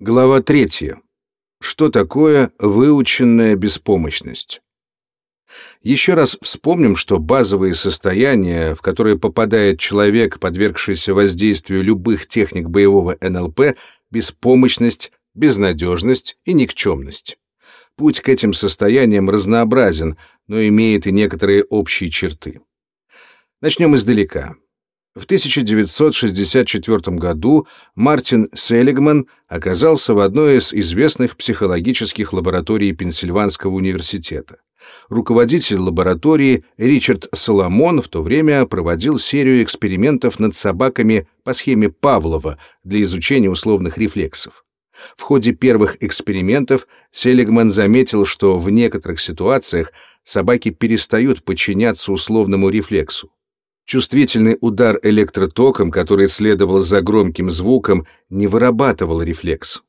Глава 3. Что такое выученная беспомощность? Еще раз вспомним, что базовые состояния, в которые попадает человек, подвергшийся воздействию любых техник боевого НЛП, беспомощность, безнадежность и никчемность. Путь к этим состояниям разнообразен, но имеет и некоторые общие черты. Начнем издалека. В 1964 году Мартин Селигман оказался в одной из известных психологических лабораторий Пенсильванского университета. Руководитель лаборатории Ричард Соломон в то время проводил серию экспериментов над собаками по схеме Павлова для изучения условных рефлексов. В ходе первых экспериментов Селигман заметил, что в некоторых ситуациях собаки перестают подчиняться условному рефлексу. Чувствительный удар электротоком, который следовал за громким звуком, не вырабатывал рефлекс.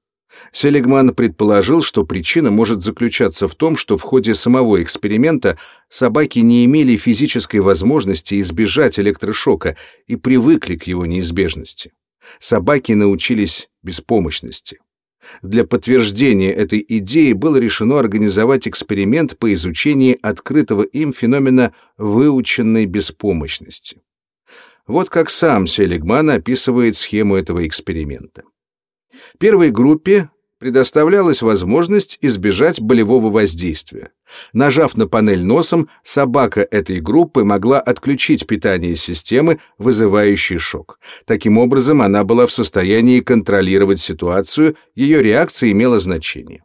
Селигман предположил, что причина может заключаться в том, что в ходе самого эксперимента собаки не имели физической возможности избежать электрошока и привыкли к его неизбежности. Собаки научились беспомощности. Для подтверждения этой идеи было решено организовать эксперимент по изучению открытого им феномена выученной беспомощности. Вот как сам Селигман описывает схему этого эксперимента. Первой группе предоставлялась возможность избежать болевого воздействия. Нажав на панель носом, собака этой группы могла отключить питание системы, вызывающей шок. Таким образом, она была в состоянии контролировать ситуацию, ее реакция имела значение.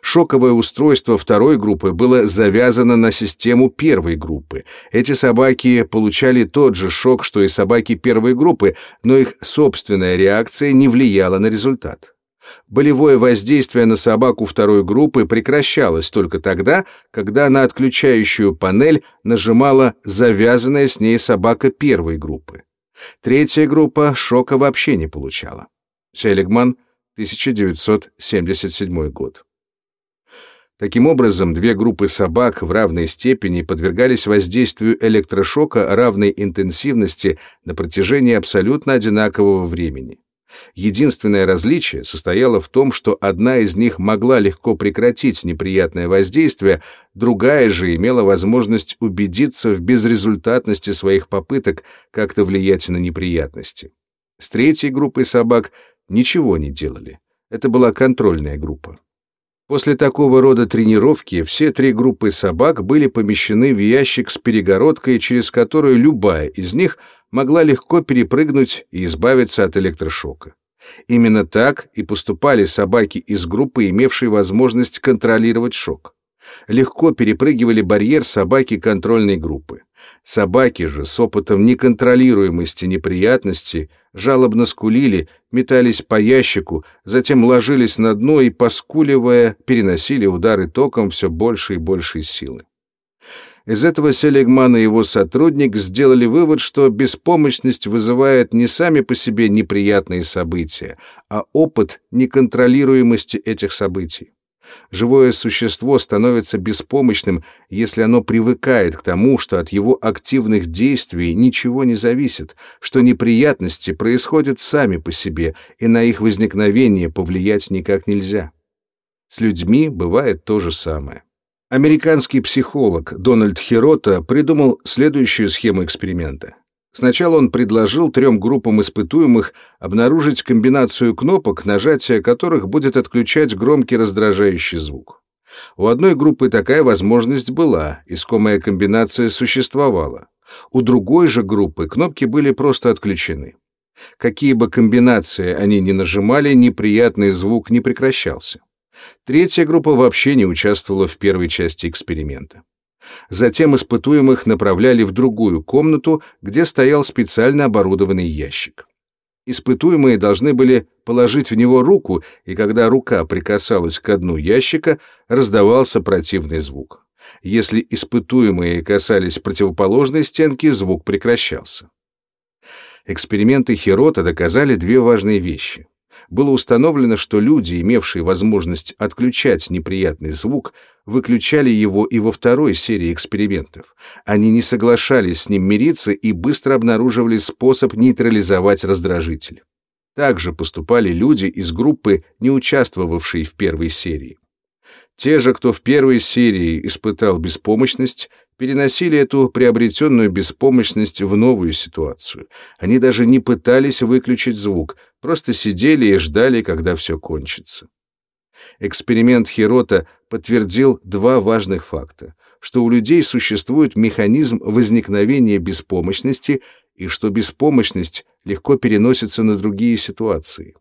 Шоковое устройство второй группы было завязано на систему первой группы. Эти собаки получали тот же шок, что и собаки первой группы, но их собственная реакция не влияла на результат. Болевое воздействие на собаку второй группы прекращалось только тогда, когда на отключающую панель нажимала завязанная с ней собака первой группы. Третья группа шока вообще не получала. Селигман, 1977 год. Таким образом, две группы собак в равной степени подвергались воздействию электрошока равной интенсивности на протяжении абсолютно одинакового времени. Единственное различие состояло в том, что одна из них могла легко прекратить неприятное воздействие, другая же имела возможность убедиться в безрезультатности своих попыток как-то влиять на неприятности. С третьей группой собак ничего не делали. Это была контрольная группа. После такого рода тренировки все три группы собак были помещены в ящик с перегородкой, через которую любая из них могла легко перепрыгнуть и избавиться от электрошока. Именно так и поступали собаки из группы, имевшей возможность контролировать шок. Легко перепрыгивали барьер собаки контрольной группы. Собаки же с опытом неконтролируемости неприятностей жалобно скулили, метались по ящику, затем ложились на дно и, поскуливая, переносили удары током все больше и большей силы. Из этого Селигман и его сотрудник сделали вывод, что беспомощность вызывает не сами по себе неприятные события, а опыт неконтролируемости этих событий. Живое существо становится беспомощным, если оно привыкает к тому, что от его активных действий ничего не зависит, что неприятности происходят сами по себе, и на их возникновение повлиять никак нельзя. С людьми бывает то же самое. Американский психолог Дональд Хирота придумал следующую схему эксперимента. Сначала он предложил трем группам испытуемых обнаружить комбинацию кнопок, нажатие которых будет отключать громкий раздражающий звук. У одной группы такая возможность была, искомая комбинация существовала. У другой же группы кнопки были просто отключены. Какие бы комбинации они ни нажимали, неприятный звук не прекращался. Третья группа вообще не участвовала в первой части эксперимента. Затем испытуемых направляли в другую комнату, где стоял специально оборудованный ящик. Испытуемые должны были положить в него руку, и когда рука прикасалась к дну ящика, раздавался противный звук. Если испытуемые касались противоположной стенки, звук прекращался. Эксперименты Хирота доказали две важные вещи было установлено, что люди, имевшие возможность отключать неприятный звук, выключали его и во второй серии экспериментов. Они не соглашались с ним мириться и быстро обнаруживали способ нейтрализовать раздражитель. Также поступали люди из группы, не участвовавшей в первой серии. Те же, кто в первой серии испытал беспомощность, переносили эту приобретенную беспомощность в новую ситуацию. Они даже не пытались выключить звук, просто сидели и ждали, когда все кончится. Эксперимент Хирота подтвердил два важных факта, что у людей существует механизм возникновения беспомощности и что беспомощность легко переносится на другие ситуации.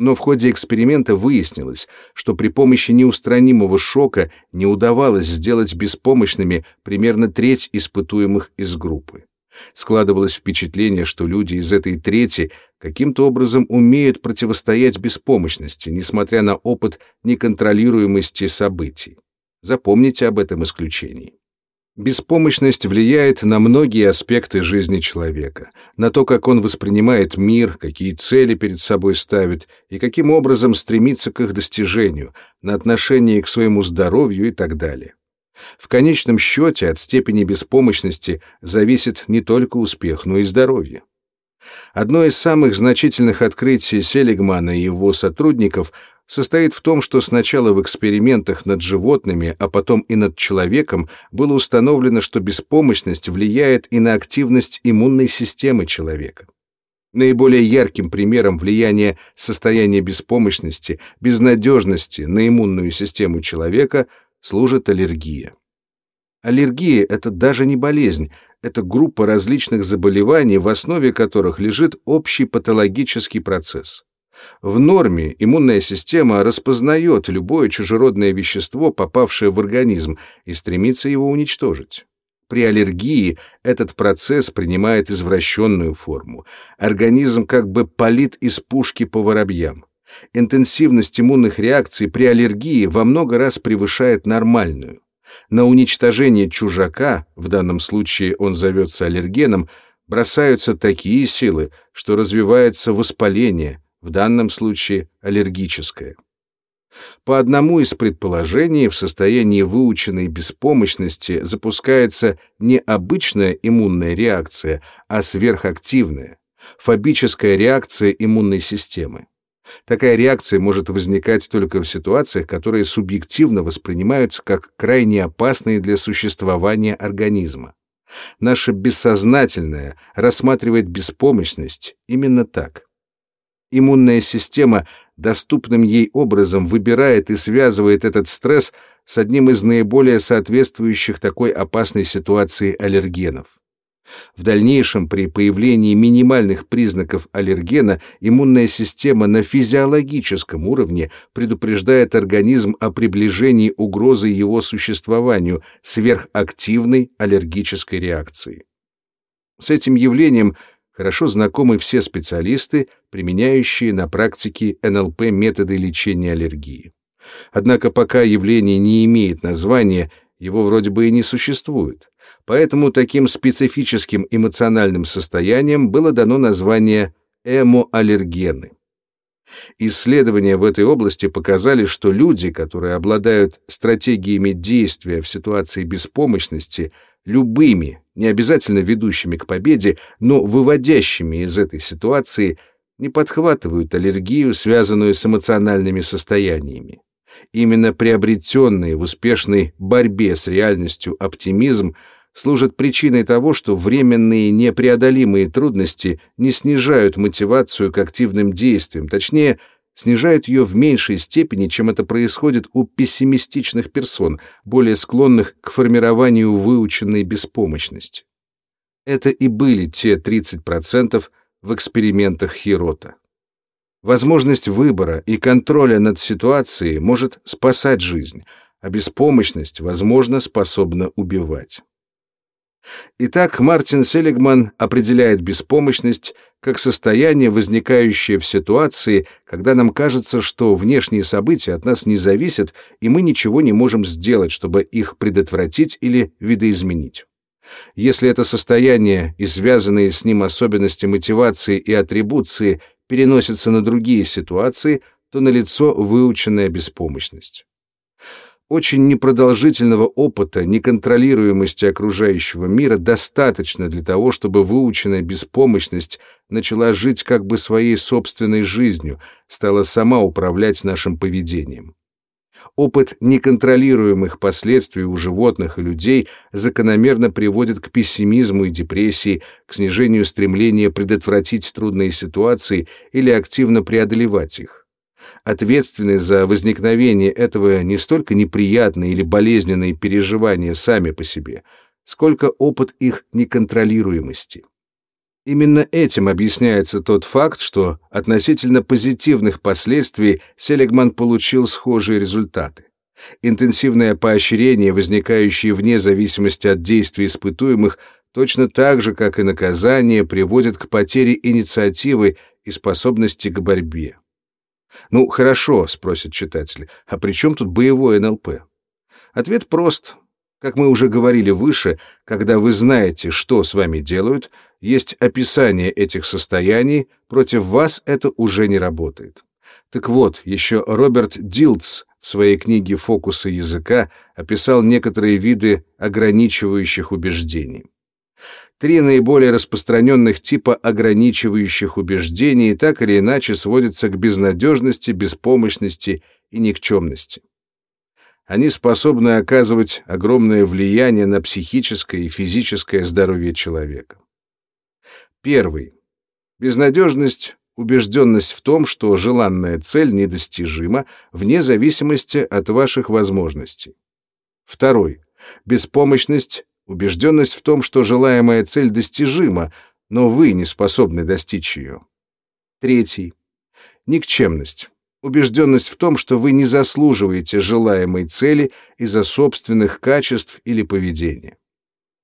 Но в ходе эксперимента выяснилось, что при помощи неустранимого шока не удавалось сделать беспомощными примерно треть испытуемых из группы. Складывалось впечатление, что люди из этой трети каким-то образом умеют противостоять беспомощности, несмотря на опыт неконтролируемости событий. Запомните об этом исключении. Беспомощность влияет на многие аспекты жизни человека, на то, как он воспринимает мир, какие цели перед собой ставит и каким образом стремится к их достижению, на отношение к своему здоровью и так далее. В конечном счете от степени беспомощности зависит не только успех, но и здоровье. Одно из самых значительных открытий Селигмана и его сотрудников состоит в том, что сначала в экспериментах над животными, а потом и над человеком было установлено, что беспомощность влияет и на активность иммунной системы человека. Наиболее ярким примером влияния состояния беспомощности, безнадежности на иммунную систему человека служит аллергия. Аллергия — это даже не болезнь, это группа различных заболеваний, в основе которых лежит общий патологический процесс. В норме иммунная система распознает любое чужеродное вещество, попавшее в организм, и стремится его уничтожить. При аллергии этот процесс принимает извращенную форму. Организм как бы палит из пушки по воробьям. Интенсивность иммунных реакций при аллергии во много раз превышает нормальную. На уничтожение чужака, в данном случае он зовется аллергеном, бросаются такие силы, что развивается воспаление, в данном случае аллергическое. По одному из предположений, в состоянии выученной беспомощности запускается не обычная иммунная реакция, а сверхактивная, фобическая реакция иммунной системы. Такая реакция может возникать только в ситуациях, которые субъективно воспринимаются как крайне опасные для существования организма. Наше бессознательное рассматривает беспомощность именно так. Иммунная система доступным ей образом выбирает и связывает этот стресс с одним из наиболее соответствующих такой опасной ситуации аллергенов. В дальнейшем при появлении минимальных признаков аллергена иммунная система на физиологическом уровне предупреждает организм о приближении угрозы его существованию сверхактивной аллергической реакции. С этим явлением хорошо знакомы все специалисты, применяющие на практике НЛП методы лечения аллергии. Однако пока явление не имеет названия, его вроде бы и не существует. Поэтому таким специфическим эмоциональным состоянием было дано название эмоаллергены. Исследования в этой области показали, что люди, которые обладают стратегиями действия в ситуации беспомощности, любыми, не обязательно ведущими к победе, но выводящими из этой ситуации, не подхватывают аллергию, связанную с эмоциональными состояниями. Именно приобретенный в успешной борьбе с реальностью оптимизм служит причиной того, что временные непреодолимые трудности не снижают мотивацию к активным действиям, точнее, снижают ее в меньшей степени, чем это происходит у пессимистичных персон, более склонных к формированию выученной беспомощности. Это и были те 30% в экспериментах Хирота. Возможность выбора и контроля над ситуацией может спасать жизнь, а беспомощность, возможно, способна убивать. Итак, Мартин Селигман определяет беспомощность как состояние, возникающее в ситуации, когда нам кажется, что внешние события от нас не зависят, и мы ничего не можем сделать, чтобы их предотвратить или видоизменить. Если это состояние и связанные с ним особенности мотивации и атрибуции переносятся на другие ситуации, то налицо выученная беспомощность. Очень непродолжительного опыта неконтролируемости окружающего мира достаточно для того, чтобы выученная беспомощность начала жить как бы своей собственной жизнью, стала сама управлять нашим поведением. Опыт неконтролируемых последствий у животных и людей закономерно приводит к пессимизму и депрессии, к снижению стремления предотвратить трудные ситуации или активно преодолевать их. Ответственность за возникновение этого не столько неприятные или болезненные переживания сами по себе, сколько опыт их неконтролируемости. Именно этим объясняется тот факт, что относительно позитивных последствий Селигман получил схожие результаты. Интенсивное поощрение, возникающее вне зависимости от действий испытуемых, точно так же, как и наказание, приводит к потере инициативы и способности к борьбе. Ну, хорошо, спросит читатель, а при чем тут боевое НЛП? Ответ прост. Как мы уже говорили выше, когда вы знаете, что с вами делают, есть описание этих состояний, против вас это уже не работает. Так вот, еще Роберт Дилтс в своей книге «Фокусы языка» описал некоторые виды ограничивающих убеждений. Три наиболее распространенных типа ограничивающих убеждений так или иначе сводятся к безнадежности, беспомощности и никчемности. Они способны оказывать огромное влияние на психическое и физическое здоровье человека. Первый. Безнадежность — убежденность в том, что желанная цель недостижима вне зависимости от ваших возможностей. Второй. Беспомощность убежденность в том, что желаемая цель достижима, но вы не способны достичь ее. Третий. Никчемность. Убежденность в том, что вы не заслуживаете желаемой цели из-за собственных качеств или поведения.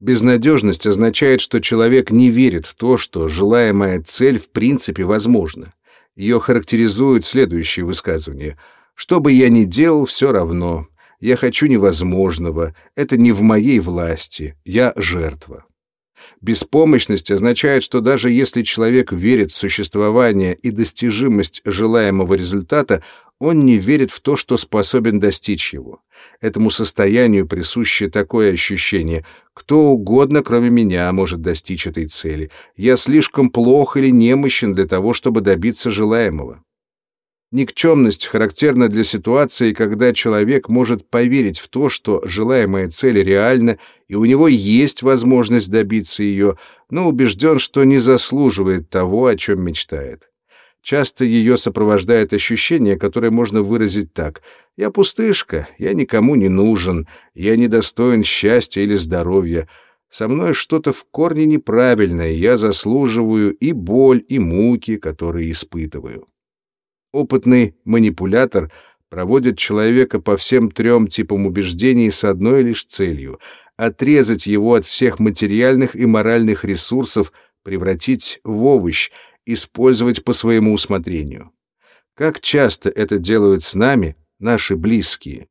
Безнадежность означает, что человек не верит в то, что желаемая цель в принципе возможна. Ее характеризуют следующие высказывания. «Что бы я ни делал, все равно. Я хочу невозможного. Это не в моей власти. Я жертва. Беспомощность означает, что даже если человек верит в существование и достижимость желаемого результата, он не верит в то, что способен достичь его. Этому состоянию присуще такое ощущение: кто угодно, кроме меня, может достичь этой цели. Я слишком плох или немощен для того, чтобы добиться желаемого. Никчемность характерна для ситуации, когда человек может поверить в то, что желаемая цель реальна, и у него есть возможность добиться ее, но убежден, что не заслуживает того, о чем мечтает. Часто ее сопровождает ощущение, которое можно выразить так. «Я пустышка, я никому не нужен, я недостоин счастья или здоровья. Со мной что-то в корне неправильное, я заслуживаю и боль, и муки, которые испытываю». Опытный манипулятор проводит человека по всем трем типам убеждений с одной лишь целью — отрезать его от всех материальных и моральных ресурсов, превратить в овощ, использовать по своему усмотрению. Как часто это делают с нами наши близкие?